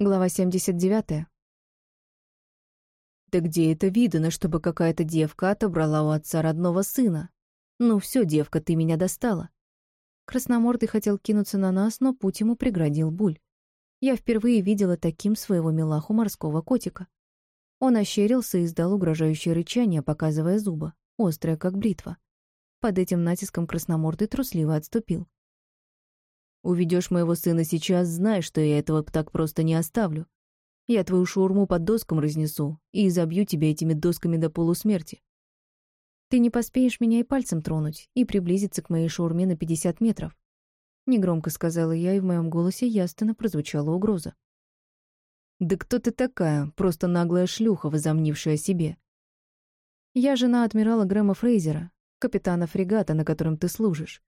Глава 79. Да где это видано, чтобы какая-то девка отобрала у отца родного сына? Ну все, девка, ты меня достала. Красномордый хотел кинуться на нас, но путь ему преградил Буль. Я впервые видела таким своего милаху морского котика. Он ощерился и издал угрожающее рычание, показывая зубы, острое, как бритва. Под этим натиском красномордый трусливо отступил. Уведешь моего сына сейчас, знай, что я этого так просто не оставлю. Я твою шаурму под доскам разнесу и изобью тебя этими досками до полусмерти. Ты не поспеешь меня и пальцем тронуть и приблизиться к моей шаурме на 50 метров. Негромко сказала я, и в моем голосе ясно прозвучала угроза. «Да кто ты такая? Просто наглая шлюха, возомнившая себе. Я жена адмирала Грэма Фрейзера, капитана фрегата, на котором ты служишь.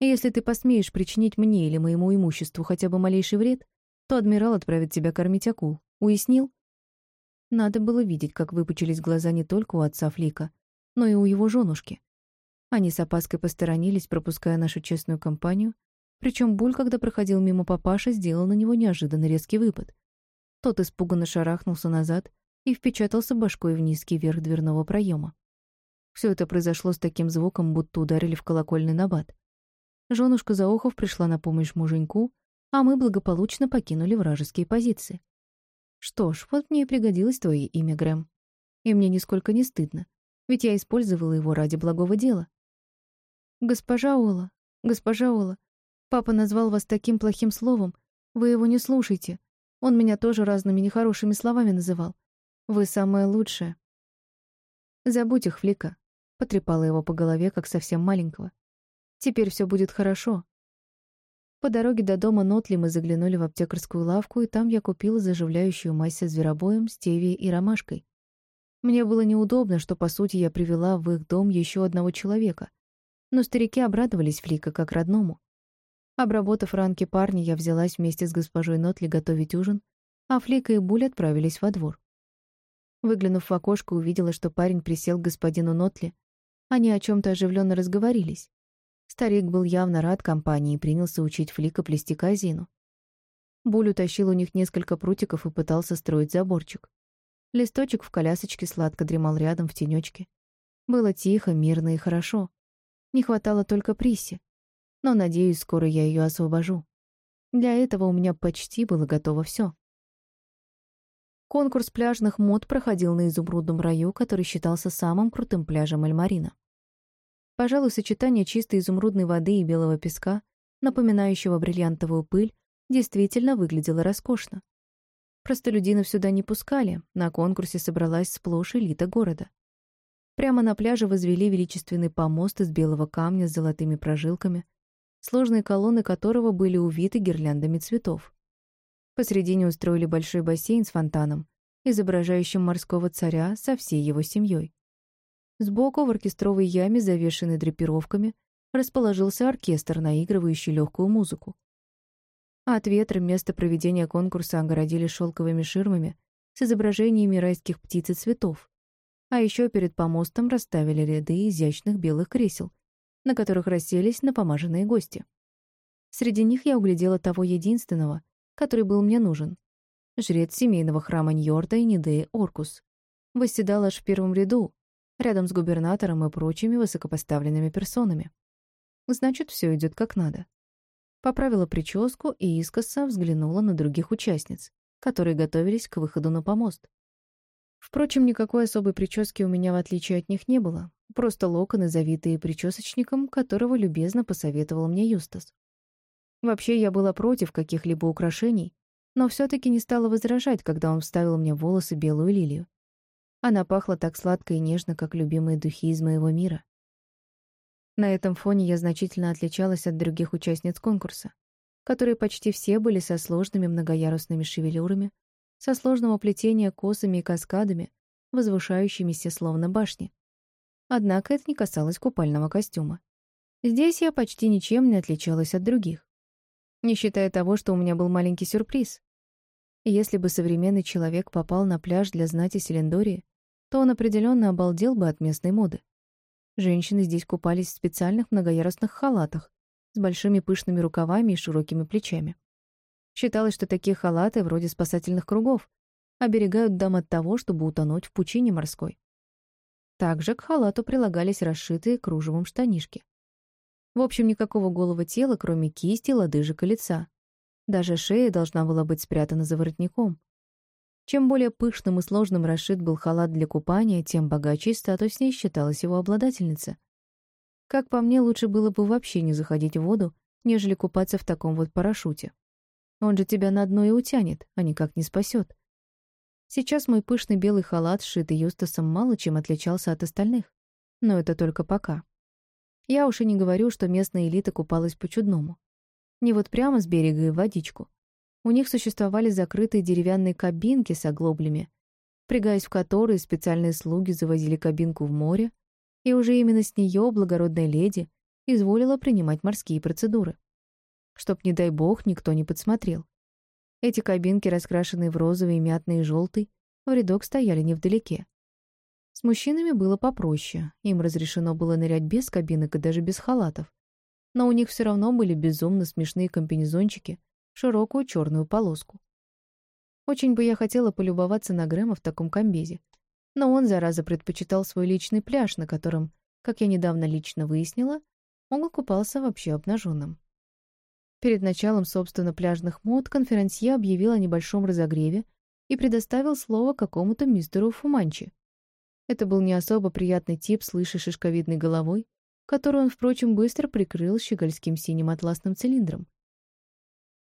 Если ты посмеешь причинить мне или моему имуществу хотя бы малейший вред, то адмирал отправит тебя кормить акул. Уяснил? Надо было видеть, как выпучились глаза не только у отца Флика, но и у его женушки. Они с опаской посторонились, пропуская нашу честную компанию, причем Буль, когда проходил мимо папаши, сделал на него неожиданно резкий выпад. Тот испуганно шарахнулся назад и впечатался башкой в низкий верх дверного проема. Все это произошло с таким звуком, будто ударили в колокольный набат. Женушка Заохов пришла на помощь муженьку, а мы благополучно покинули вражеские позиции. Что ж, вот мне и пригодилось твое имя, Грэм. И мне нисколько не стыдно, ведь я использовала его ради благого дела. Госпожа Ола, госпожа Ола, папа назвал вас таким плохим словом, вы его не слушайте. Он меня тоже разными нехорошими словами называл. Вы самая лучшая. Забудь их, Флика. Потрепала его по голове, как совсем маленького. Теперь все будет хорошо. По дороге до дома Нотли мы заглянули в аптекарскую лавку, и там я купила заживляющую мазь со зверобоем, стевией и ромашкой. Мне было неудобно, что, по сути, я привела в их дом еще одного человека. Но старики обрадовались Флика как родному. Обработав ранки парня, я взялась вместе с госпожой Нотли готовить ужин, а Флика и Буль отправились во двор. Выглянув в окошко, увидела, что парень присел к господину Нотли. Они о чем то оживленно разговорились. Старик был явно рад компании и принялся учить Флика плести казину. Буль утащил у них несколько прутиков и пытался строить заборчик. Листочек в колясочке сладко дремал рядом в тенечке. Было тихо, мирно и хорошо. Не хватало только Приси. Но, надеюсь, скоро я ее освобожу. Для этого у меня почти было готово все. Конкурс пляжных мод проходил на Изумрудном раю, который считался самым крутым пляжем Эльмарина. Пожалуй, сочетание чистой изумрудной воды и белого песка, напоминающего бриллиантовую пыль, действительно выглядело роскошно. Простолюдинов сюда не пускали, на конкурсе собралась сплошь элита города. Прямо на пляже возвели величественный помост из белого камня с золотыми прожилками, сложные колонны которого были увиты гирляндами цветов. Посредине устроили большой бассейн с фонтаном, изображающим морского царя со всей его семьей. Сбоку в оркестровой яме, завешенной драпировками, расположился оркестр, наигрывающий легкую музыку. А от ветра место проведения конкурса огородили шелковыми ширмами с изображениями райских птиц и цветов. А еще перед помостом расставили ряды изящных белых кресел, на которых расселись напомаженные гости. Среди них я углядела того единственного, который был мне нужен. Жрец семейного храма Ньорда и Нидеи Оркус. Восседал аж в первом ряду, рядом с губернатором и прочими высокопоставленными персонами. Значит, все идет как надо. Поправила прическу и искоса взглянула на других участниц, которые готовились к выходу на помост. Впрочем, никакой особой прически у меня, в отличие от них, не было. Просто локоны, завитые причесочником, которого любезно посоветовал мне Юстас. Вообще, я была против каких-либо украшений, но все таки не стала возражать, когда он вставил мне в волосы белую лилию. Она пахла так сладко и нежно, как любимые духи из моего мира. На этом фоне я значительно отличалась от других участниц конкурса, которые почти все были со сложными многоярусными шевелюрами, со сложного плетения косами и каскадами, возвышающимися словно башни. Однако это не касалось купального костюма. Здесь я почти ничем не отличалась от других. Не считая того, что у меня был маленький сюрприз. Если бы современный человек попал на пляж для знати Селендории, то он определенно обалдел бы от местной моды. Женщины здесь купались в специальных многоярусных халатах с большими пышными рукавами и широкими плечами. Считалось, что такие халаты, вроде спасательных кругов, оберегают дам от того, чтобы утонуть в пучине морской. Также к халату прилагались расшитые кружевом штанишки. В общем, никакого голого тела, кроме кисти, лодыжек и лица. Даже шея должна была быть спрятана за воротником. Чем более пышным и сложным расшит был халат для купания, тем богаче и статуснее считалась его обладательница. Как по мне, лучше было бы вообще не заходить в воду, нежели купаться в таком вот парашюте. Он же тебя на дно и утянет, а никак не спасет. Сейчас мой пышный белый халат, сшитый Юстасом, мало чем отличался от остальных. Но это только пока. Я уж и не говорю, что местная элита купалась по-чудному. Не вот прямо с берега и в водичку. У них существовали закрытые деревянные кабинки с оглоблями, впрягаясь в которые специальные слуги завозили кабинку в море, и уже именно с нее благородная леди изволила принимать морские процедуры. Чтоб, не дай бог, никто не подсмотрел. Эти кабинки, раскрашенные в розовый, мятный и желтый, в рядок стояли невдалеке. С мужчинами было попроще, им разрешено было нырять без кабинок и даже без халатов. Но у них все равно были безумно смешные комбинезончики, широкую черную полоску. Очень бы я хотела полюбоваться на Грэма в таком комбезе. Но он, зараза, предпочитал свой личный пляж, на котором, как я недавно лично выяснила, он купался вообще обнаженным. Перед началом, собственно, пляжных мод конферансье объявил о небольшом разогреве и предоставил слово какому-то мистеру Фуманчи. Это был не особо приятный тип с лысой шишковидной головой, которую он, впрочем, быстро прикрыл щегольским синим атласным цилиндром.